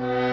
Mm-hmm.